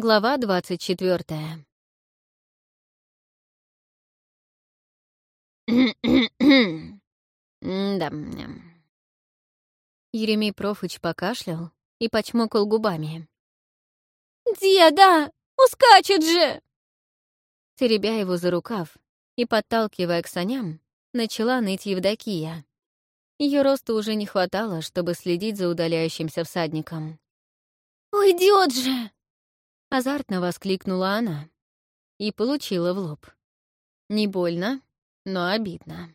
Глава двадцать четвертая. Да. Еремей Профыч покашлял и почмокал губами. «Деда! Ускачет же!» Теребя его за рукав и подталкивая к саням, начала ныть Евдокия. Ее роста уже не хватало, чтобы следить за удаляющимся всадником. «Уйдет же!» Азартно воскликнула она и получила в лоб. Не больно, но обидно.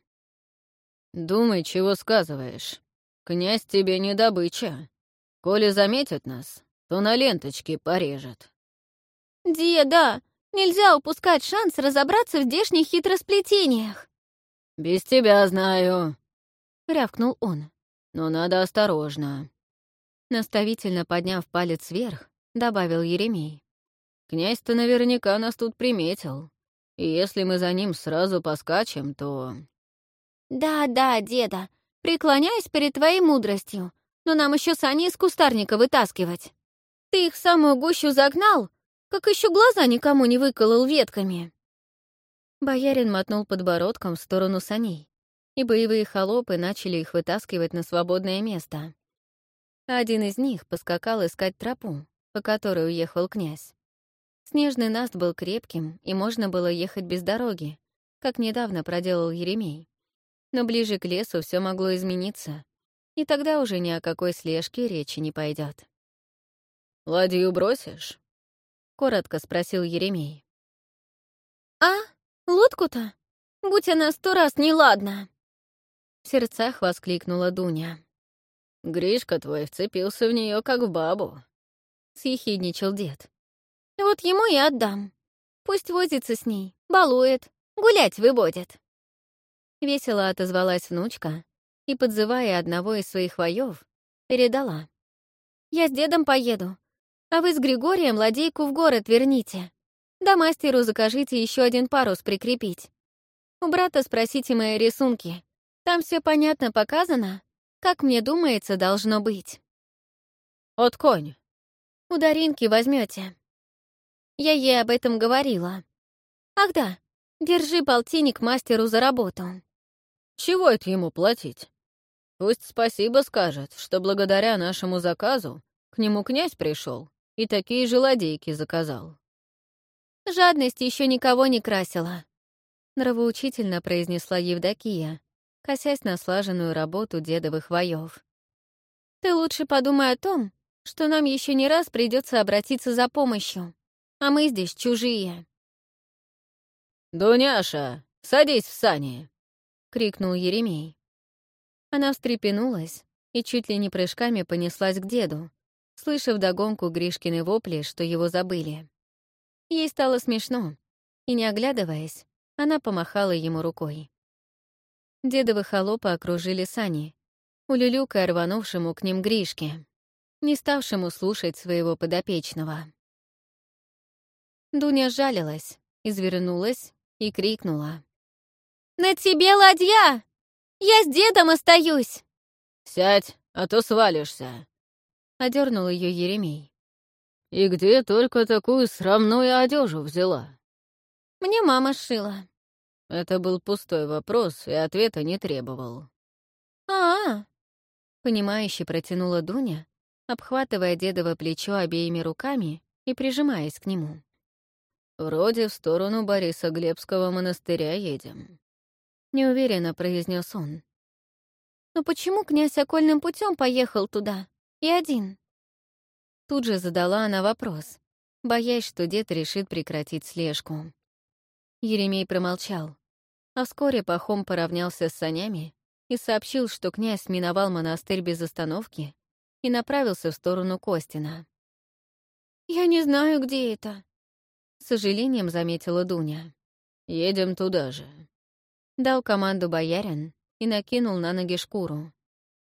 «Думай, чего сказываешь. Князь тебе не добыча. Коли заметят нас, то на ленточке порежет». «Деда, нельзя упускать шанс разобраться в здешних хитросплетениях». «Без тебя знаю», — рявкнул он. «Но надо осторожно». Наставительно подняв палец вверх, добавил Еремей. Князь-то наверняка нас тут приметил. И если мы за ним сразу поскачем, то...» «Да-да, деда, преклоняюсь перед твоей мудростью, но нам еще сани из кустарника вытаскивать. Ты их в самую гущу загнал, как еще глаза никому не выколол ветками». Боярин мотнул подбородком в сторону саней, и боевые холопы начали их вытаскивать на свободное место. Один из них поскакал искать тропу, по которой уехал князь. Снежный наст был крепким, и можно было ехать без дороги, как недавно проделал Еремей. Но ближе к лесу все могло измениться, и тогда уже ни о какой слежке речи не пойдет. «Ладью бросишь?» — коротко спросил Еремей. «А? Лодку-то? Будь она сто раз неладна!» В сердцах воскликнула Дуня. «Гришка твой вцепился в нее как в бабу», — съехидничал дед. Вот ему и отдам. Пусть возится с ней, балует, гулять выводит. Весело отозвалась внучка и, подзывая одного из своих воев, передала. «Я с дедом поеду, а вы с Григорием ладейку в город верните. Да мастеру закажите еще один парус прикрепить. У брата спросите мои рисунки. Там все понятно показано, как мне думается, должно быть». «От конь». «У Даринки возьмете. Я ей об этом говорила. Ах да, держи полтинник мастеру за работу. Чего это ему платить? Пусть спасибо скажет, что благодаря нашему заказу к нему князь пришел и такие же ладейки заказал. Жадность еще никого не красила. Нравоучительно произнесла Евдокия, косясь на слаженную работу дедовых воев. Ты лучше подумай о том, что нам еще не раз придется обратиться за помощью а мы здесь чужие». «Дуняша, садись в сани!» — крикнул Еремей. Она встрепенулась и чуть ли не прыжками понеслась к деду, слыша вдогонку Гришкины вопли, что его забыли. Ей стало смешно, и, не оглядываясь, она помахала ему рукой. Дедовы холопы окружили сани, улюлюкая рванувшему к ним Гришке, не ставшему слушать своего подопечного. Дуня жалилась, извернулась и крикнула. «На тебе ладья! Я с дедом остаюсь!» «Сядь, а то свалишься!» — одернул ее Еремей. «И где только такую срамную одежу взяла?» «Мне мама сшила». Это был пустой вопрос, и ответа не требовал. «А-а!» — понимающе протянула Дуня, обхватывая дедово плечо обеими руками и прижимаясь к нему. «Вроде в сторону Бориса Глебского монастыря едем», — неуверенно произнес он. «Но почему князь окольным путем поехал туда? И один?» Тут же задала она вопрос, боясь, что дед решит прекратить слежку. Еремей промолчал, а вскоре Пахом поравнялся с санями и сообщил, что князь миновал монастырь без остановки и направился в сторону Костина. «Я не знаю, где это», с сожалением заметила Дуня. «Едем туда же». Дал команду боярин и накинул на ноги шкуру.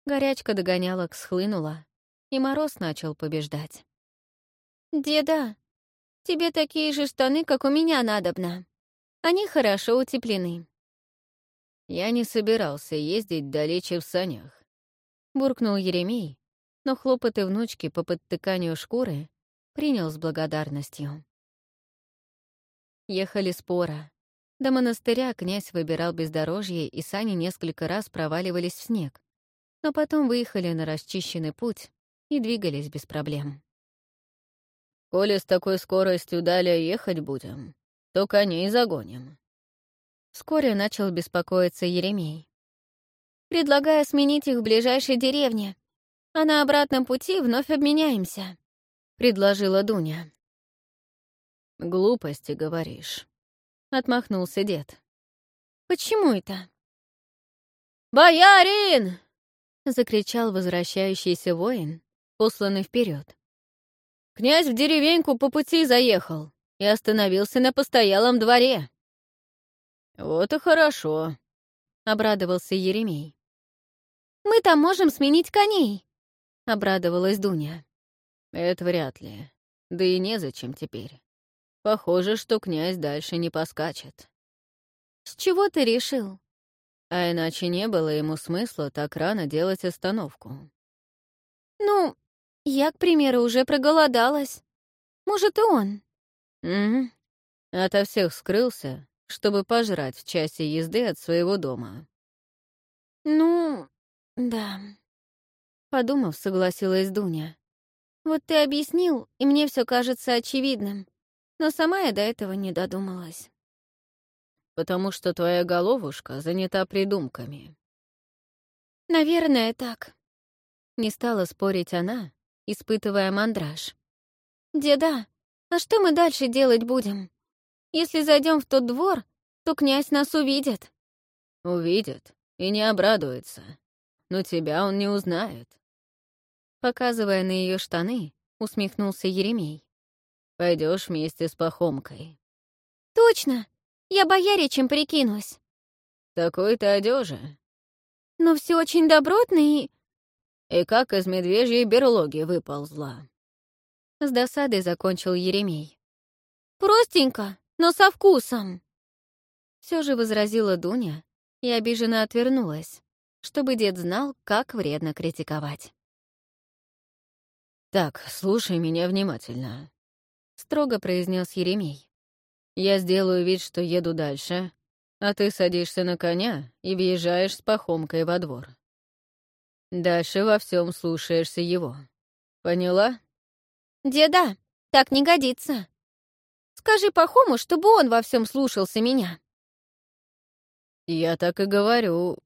Горячка догонялок схлынула, и мороз начал побеждать. «Деда, тебе такие же штаны, как у меня, надобно. Они хорошо утеплены». «Я не собирался ездить далече в санях», — буркнул Еремей, но хлопоты внучки по подтыканию шкуры принял с благодарностью. Ехали спора. До монастыря князь выбирал бездорожье, и сани несколько раз проваливались в снег, но потом выехали на расчищенный путь и двигались без проблем. «Коли с такой скоростью далее ехать будем, то коней загоним». Вскоре начал беспокоиться Еремей. «Предлагаю сменить их в ближайшей деревне, а на обратном пути вновь обменяемся», — предложила Дуня. «Глупости, говоришь», — отмахнулся дед. «Почему это?» «Боярин!» — закричал возвращающийся воин, посланный вперед. «Князь в деревеньку по пути заехал и остановился на постоялом дворе». «Вот и хорошо», — обрадовался Еремей. «Мы там можем сменить коней», — обрадовалась Дуня. «Это вряд ли. Да и незачем теперь. Похоже, что князь дальше не поскачет. С чего ты решил? А иначе не было ему смысла так рано делать остановку. Ну, я, к примеру, уже проголодалась. Может, и он. Угу. Ото всех скрылся, чтобы пожрать в часе езды от своего дома. Ну, да. Подумав, согласилась Дуня. Вот ты объяснил, и мне все кажется очевидным но сама я до этого не додумалась. «Потому что твоя головушка занята придумками». «Наверное, так». Не стала спорить она, испытывая мандраж. «Деда, а что мы дальше делать будем? Если зайдем в тот двор, то князь нас увидит». «Увидит и не обрадуется, но тебя он не узнает». Показывая на ее штаны, усмехнулся Еремей. Пойдешь вместе с Пахомкой. Точно! Я бояричем прикинусь. Такой-то одежи. Но все очень добротно и... И как из медвежьей берлоги выползла. С досадой закончил Еремей. Простенько, но со вкусом. Все же возразила Дуня и обиженно отвернулась, чтобы дед знал, как вредно критиковать. «Так, слушай меня внимательно строго произнес Еремей. «Я сделаю вид, что еду дальше, а ты садишься на коня и въезжаешь с пахомкой во двор. Дальше во всем слушаешься его. Поняла?» «Деда, так не годится. Скажи Пахому, чтобы он во всем слушался меня». «Я так и говорю.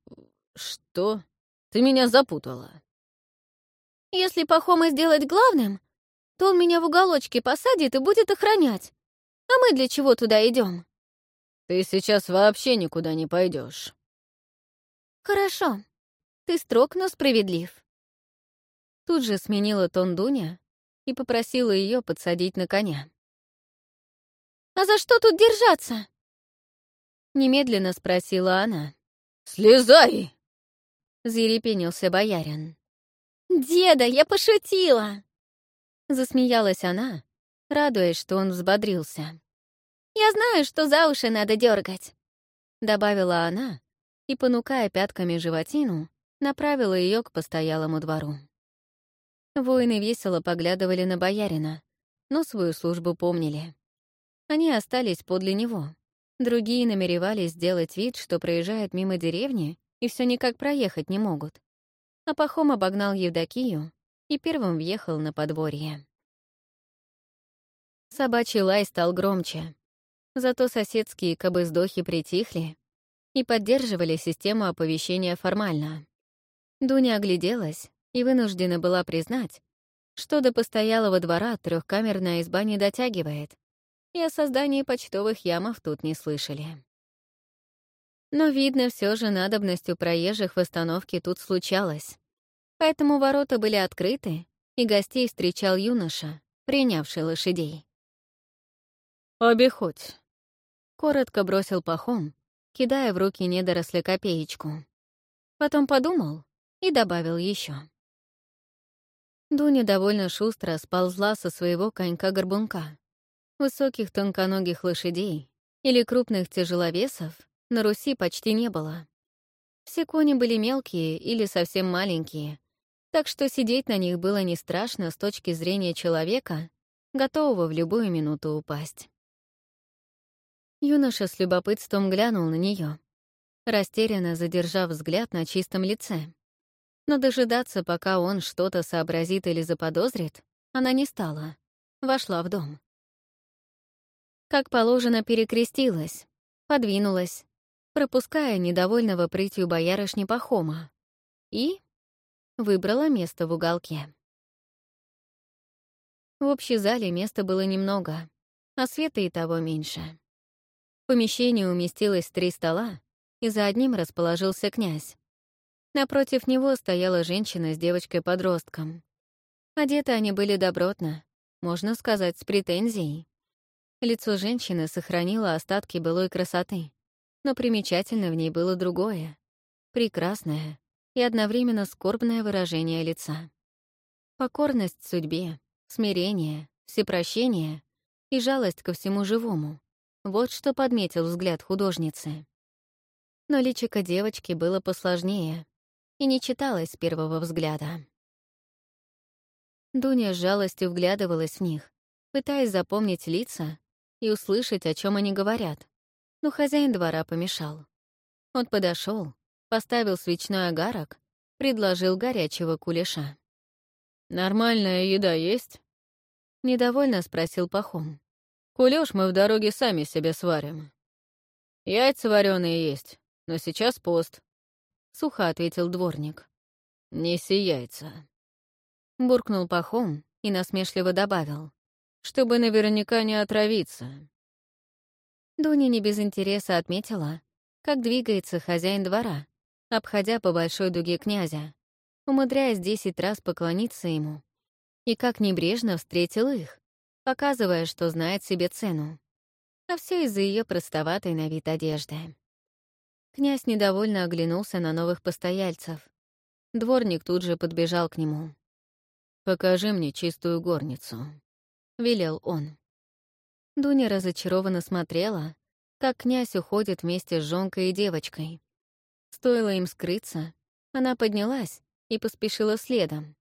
Что? Ты меня запутала». «Если Пахома сделать главным, то он меня в уголочке посадит и будет охранять. А мы для чего туда идем? Ты сейчас вообще никуда не пойдешь. Хорошо. Ты строг, но справедлив. Тут же сменила тон Дуня и попросила ее подсадить на коня. «А за что тут держаться?» Немедленно спросила она. «Слезай!» — зарепенился боярин. «Деда, я пошутила!» Засмеялась она, радуясь, что он взбодрился. «Я знаю, что за уши надо дергать, добавила она и, понукая пятками животину, направила ее к постоялому двору. Воины весело поглядывали на боярина, но свою службу помнили. Они остались подле него. Другие намеревались сделать вид, что проезжают мимо деревни и все никак проехать не могут. А Пахом обогнал Евдокию и первым въехал на подворье. Собачий лай стал громче, зато соседские кобыздохи притихли и поддерживали систему оповещения формально. Дуня огляделась и вынуждена была признать, что до постоялого двора трехкамерная изба не дотягивает, и о создании почтовых ямов тут не слышали. Но, видно, все же надобностью проезжих в остановке тут случалось поэтому ворота были открыты, и гостей встречал юноша, принявший лошадей. «Обиходь», — коротко бросил пахом, кидая в руки недоросля копеечку. Потом подумал и добавил еще. Дуня довольно шустро сползла со своего конька-горбунка. Высоких тонконогих лошадей или крупных тяжеловесов на Руси почти не было. Все кони были мелкие или совсем маленькие, так что сидеть на них было не страшно с точки зрения человека, готового в любую минуту упасть. Юноша с любопытством глянул на нее, растерянно задержав взгляд на чистом лице. Но дожидаться, пока он что-то сообразит или заподозрит, она не стала. Вошла в дом. Как положено, перекрестилась, подвинулась, пропуская недовольного прытью боярышни Пахома, и выбрала место в уголке. В общей зале места было немного, а света и того меньше. В помещении уместилось три стола, и за одним расположился князь. Напротив него стояла женщина с девочкой-подростком. Одеты они были добротно, можно сказать, с претензией. Лицо женщины сохранило остатки былой красоты, но примечательно в ней было другое — прекрасное и одновременно скорбное выражение лица. Покорность судьбе, смирение, всепрощение и жалость ко всему живому — вот что подметил взгляд художницы. Но личико девочки было посложнее и не читалось с первого взгляда. Дуня с жалостью вглядывалась в них, пытаясь запомнить лица и услышать, о чем они говорят. Но хозяин двора помешал. Он подошел, поставил свечной огарок, предложил горячего кулеша. «Нормальная еда есть?» Недовольно спросил Пахом. «Кулеш мы в дороге сами себе сварим. Яйца вареные есть, но сейчас пост», — сухо ответил дворник. «Неси яйца». Буркнул Пахом и насмешливо добавил, чтобы наверняка не отравиться. Дуня не без интереса отметила, как двигается хозяин двора, обходя по большой дуге князя, умудряясь десять раз поклониться ему, и как небрежно встретил их, показывая, что знает себе цену. А все из-за ее простоватой на вид одежды. Князь недовольно оглянулся на новых постояльцев. Дворник тут же подбежал к нему. «Покажи мне чистую горницу», — велел он. Дуня разочарованно смотрела, как князь уходит вместе с жонкой и девочкой. Стоило им скрыться, она поднялась и поспешила следом.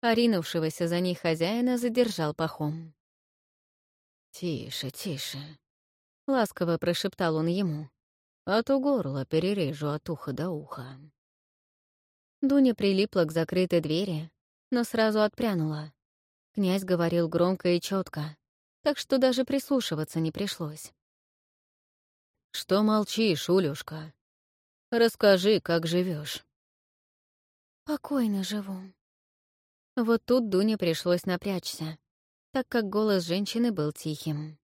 Оринувшегося за ней хозяина задержал пахом. «Тише, тише», — ласково прошептал он ему а то горло перережу от уха до уха. Дуня прилипла к закрытой двери, но сразу отпрянула. Князь говорил громко и четко, так что даже прислушиваться не пришлось. «Что молчишь, Улюшка? Расскажи, как живешь. «Покойно живу». Вот тут Дуне пришлось напрячься, так как голос женщины был тихим.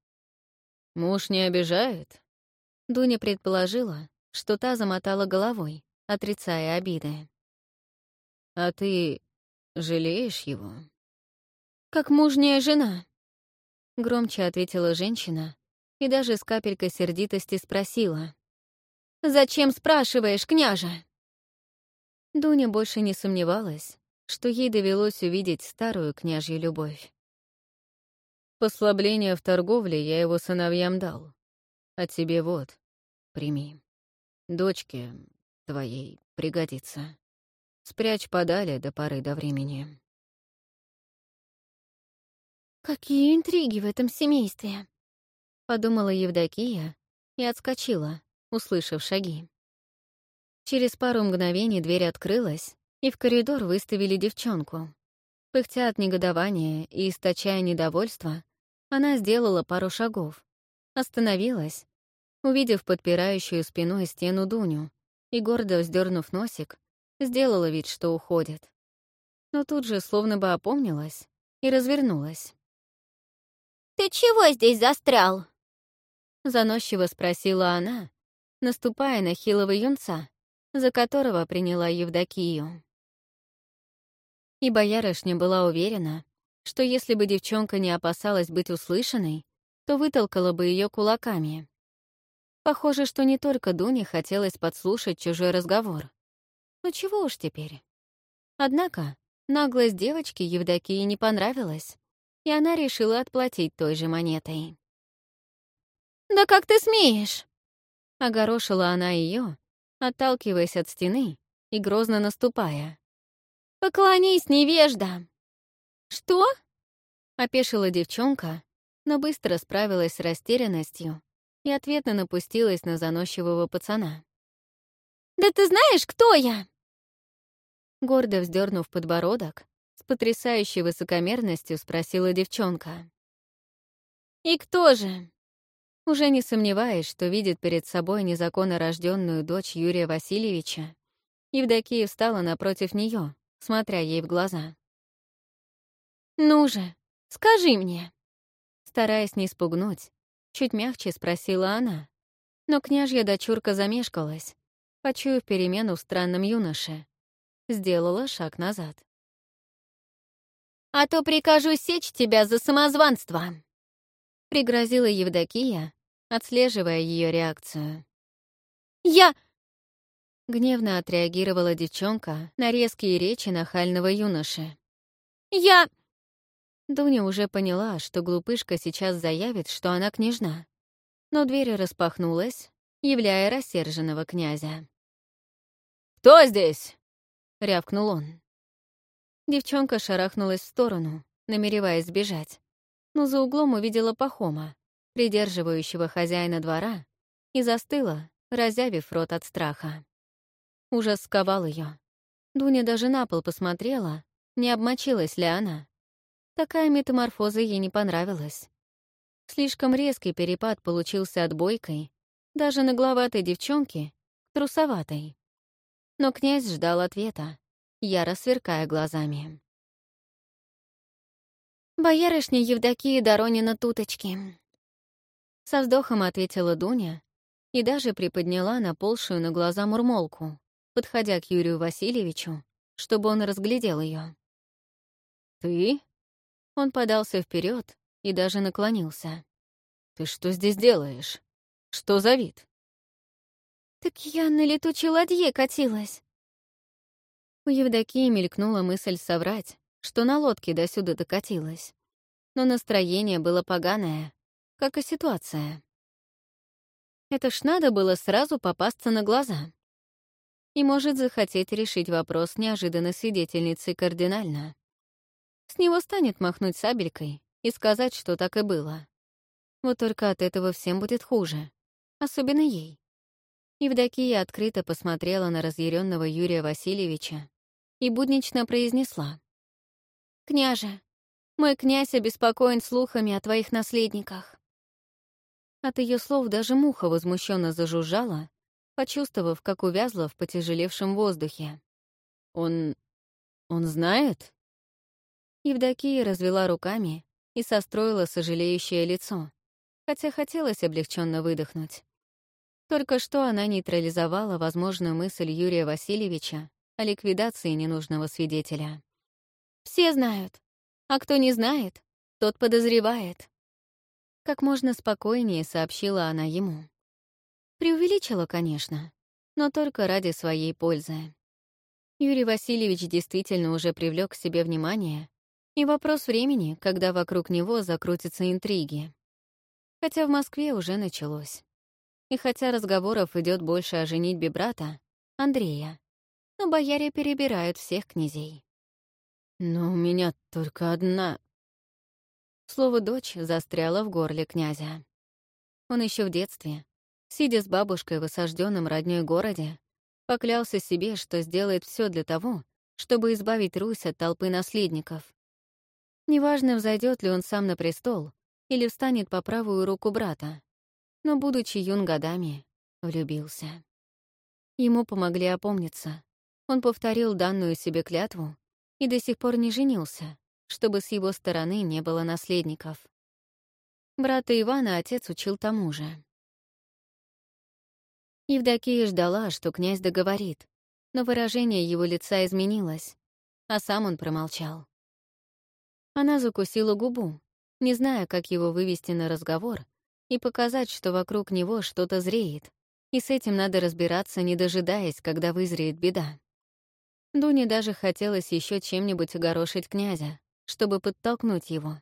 «Муж не обижает?» Дуня предположила, что та замотала головой, отрицая обиды. «А ты жалеешь его?» «Как мужняя жена», — громче ответила женщина и даже с капелькой сердитости спросила. «Зачем спрашиваешь, княже?» Дуня больше не сомневалась, что ей довелось увидеть старую княжью любовь. Послабление в торговле я его сыновьям дал. А тебе вот, прими. Дочке твоей пригодится. Спрячь подали до поры до времени. «Какие интриги в этом семействе!» — подумала Евдокия и отскочила, услышав шаги. Через пару мгновений дверь открылась, и в коридор выставили девчонку. Пыхтя от негодования и источая недовольство, она сделала пару шагов, Остановилась, увидев подпирающую спиной стену Дуню, и, гордо вздернув носик, сделала вид, что уходит. Но тут же словно бы опомнилась и развернулась. «Ты чего здесь застрял?» Заносчиво спросила она, наступая на хилого юнца, за которого приняла Евдокию. И боярышня была уверена, что если бы девчонка не опасалась быть услышанной, то вытолкала бы ее кулаками. Похоже, что не только Дуне хотелось подслушать чужой разговор. Ну чего уж теперь. Однако наглость девочки Евдокии не понравилась, и она решила отплатить той же монетой. «Да как ты смеешь?» Огорошила она ее, отталкиваясь от стены и грозно наступая. «Поклонись, невежда!» «Что?» Опешила девчонка, но быстро справилась с растерянностью и ответно напустилась на заносчивого пацана. «Да ты знаешь, кто я?» Гордо вздернув подбородок, с потрясающей высокомерностью спросила девчонка. «И кто же?» Уже не сомневаясь, что видит перед собой незаконно рожденную дочь Юрия Васильевича, Евдокия встала напротив нее, смотря ей в глаза. «Ну же, скажи мне!» Стараясь не спугнуть, чуть мягче спросила она, но княжья дочурка замешкалась, почуяв перемену в странном юноше. Сделала шаг назад. «А то прикажу сечь тебя за самозванство!» Пригрозила Евдокия, отслеживая ее реакцию. «Я...» Гневно отреагировала девчонка на резкие речи нахального юноши. «Я...» Дуня уже поняла, что глупышка сейчас заявит, что она княжна. Но дверь распахнулась, являя рассерженного князя. «Кто здесь?» — рявкнул он. Девчонка шарахнулась в сторону, намереваясь сбежать, но за углом увидела Пахома, придерживающего хозяина двора, и застыла, разявив рот от страха. Ужас сковал ее. Дуня даже на пол посмотрела, не обмочилась ли она. Такая метаморфоза ей не понравилась. Слишком резкий перепад получился от бойкой, даже нагловатой девчонки, трусоватой. Но князь ждал ответа, яро сверкая глазами. «Боярышня Евдокия Доронина Туточки», — со вздохом ответила Дуня и даже приподняла наползшую на глаза мурмолку, подходя к Юрию Васильевичу, чтобы он разглядел ее. «Ты?» Он подался вперед и даже наклонился. «Ты что здесь делаешь? Что за вид?» «Так я на летучей ладье катилась». У Евдокии мелькнула мысль соврать, что на лодке досюда докатилась. Но настроение было поганое, как и ситуация. Это ж надо было сразу попасться на глаза. И может захотеть решить вопрос неожиданно свидетельницей кардинально. С него станет махнуть сабелькой и сказать, что так и было. Вот только от этого всем будет хуже. Особенно ей. Евдокия открыто посмотрела на разъяренного Юрия Васильевича и буднично произнесла. «Княже, мой князь обеспокоен слухами о твоих наследниках». От ее слов даже муха возмущенно зажужжала, почувствовав, как увязла в потяжелевшем воздухе. «Он... он знает?» Евдокия развела руками и состроила сожалеющее лицо, хотя хотелось облегченно выдохнуть. Только что она нейтрализовала возможную мысль Юрия Васильевича о ликвидации ненужного свидетеля. «Все знают, а кто не знает, тот подозревает», как можно спокойнее сообщила она ему. Преувеличила, конечно, но только ради своей пользы. Юрий Васильевич действительно уже привлек к себе внимание и вопрос времени, когда вокруг него закрутятся интриги. Хотя в Москве уже началось. И хотя разговоров идет больше о женитьбе брата, Андрея, но бояре перебирают всех князей. «Но у меня только одна...» Слово «дочь» застряло в горле князя. Он еще в детстве, сидя с бабушкой в осажденном роднёй городе, поклялся себе, что сделает все для того, чтобы избавить Русь от толпы наследников. Неважно, взойдет ли он сам на престол или встанет по правую руку брата, но, будучи юн годами, влюбился. Ему помогли опомниться. Он повторил данную себе клятву и до сих пор не женился, чтобы с его стороны не было наследников. Брата Ивана отец учил тому же. Евдокия ждала, что князь договорит, но выражение его лица изменилось, а сам он промолчал. Она закусила губу, не зная, как его вывести на разговор и показать, что вокруг него что-то зреет, и с этим надо разбираться, не дожидаясь, когда вызреет беда. Дуне даже хотелось еще чем-нибудь огорошить князя, чтобы подтолкнуть его.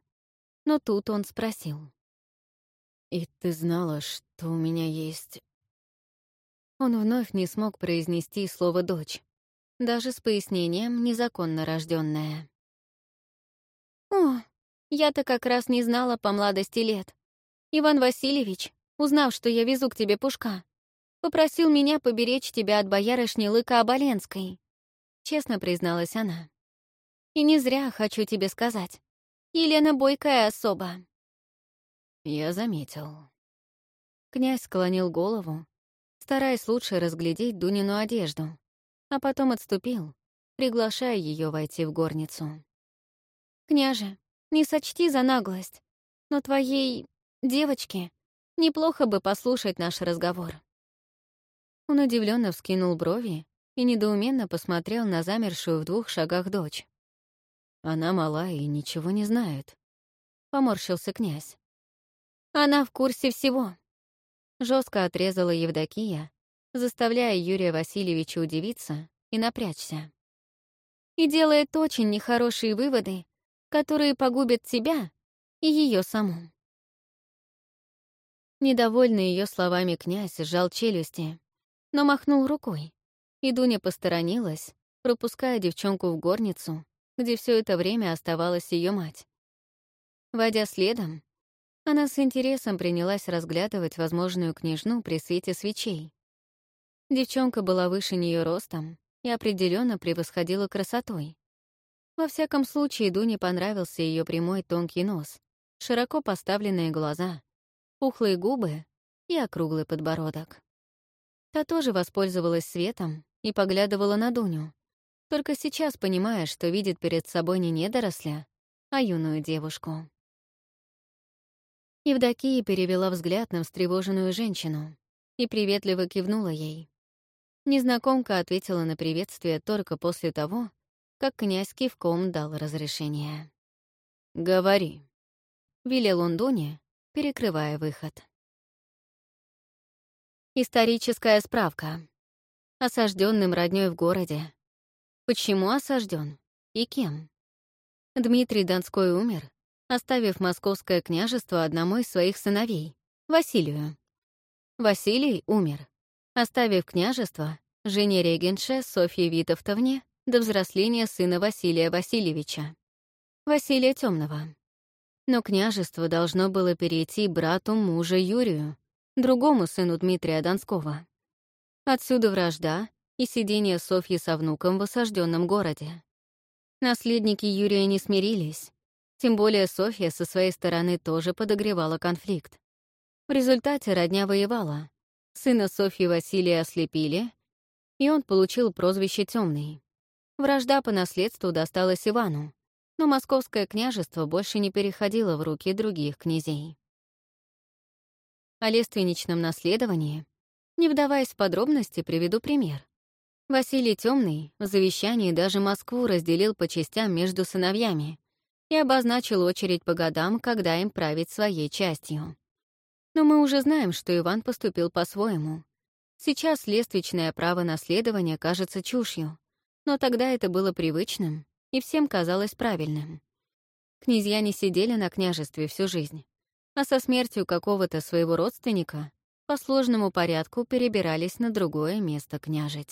Но тут он спросил. «И ты знала, что у меня есть...» Он вновь не смог произнести слово «дочь», даже с пояснением «незаконно рожденная». «О, Я-то как раз не знала по младости лет. Иван Васильевич, узнав, что я везу к тебе пушка, попросил меня поберечь тебя от боярышни Лыка Оболенской. Честно призналась она. И не зря хочу тебе сказать. Елена бойкая особа. Я заметил. Князь склонил голову, стараясь лучше разглядеть Дунину одежду, а потом отступил, приглашая ее войти в горницу. «Княже, не сочти за наглость, но твоей девочке неплохо бы послушать наш разговор». Он удивленно вскинул брови и недоуменно посмотрел на замершую в двух шагах дочь. Она мала и ничего не знает. Поморщился князь. Она в курсе всего. Жестко отрезала Евдокия, заставляя Юрия Васильевича удивиться и напрячься. И делает очень нехорошие выводы, которые погубят тебя и ее саму. Недовольный ее словами князь сжал челюсти, но махнул рукой, и Дуня посторонилась, пропуская девчонку в горницу, где все это время оставалась ее мать. Войдя следом, она с интересом принялась разглядывать возможную княжну при свете свечей. Девчонка была выше нее ростом и определенно превосходила красотой. Во всяком случае, Дуне понравился ее прямой тонкий нос, широко поставленные глаза, пухлые губы и округлый подбородок. Та тоже воспользовалась светом и поглядывала на Дуню, только сейчас понимая, что видит перед собой не недоросля, а юную девушку. Евдокия перевела взгляд на встревоженную женщину и приветливо кивнула ей. Незнакомка ответила на приветствие только после того, как князь кивком дал разрешение. «Говори», — велел он Дуне, перекрывая выход. Историческая справка. Осажденным роднёй в городе. Почему осажден и кем? Дмитрий Донской умер, оставив московское княжество одному из своих сыновей, Василию. Василий умер, оставив княжество жене регенше Софье Витовтовне до взросления сына Василия Васильевича, Василия Темного. Но княжество должно было перейти брату мужа Юрию, другому сыну Дмитрия Донского. Отсюда вражда и сидение Софьи со внуком в осажденном городе. Наследники Юрия не смирились, тем более Софья со своей стороны тоже подогревала конфликт. В результате родня воевала. Сына Софьи Василия ослепили, и он получил прозвище Темный. Вражда по наследству досталась Ивану, но московское княжество больше не переходило в руки других князей о лественничном наследовании, не вдаваясь в подробности, приведу пример. Василий Темный в завещании даже Москву разделил по частям между сыновьями и обозначил очередь по годам, когда им править своей частью. Но мы уже знаем, что Иван поступил по-своему. Сейчас лествичное право наследования кажется чушью, но тогда это было привычным и всем казалось правильным. Князья не сидели на княжестве всю жизнь а со смертью какого-то своего родственника по сложному порядку перебирались на другое место княжить.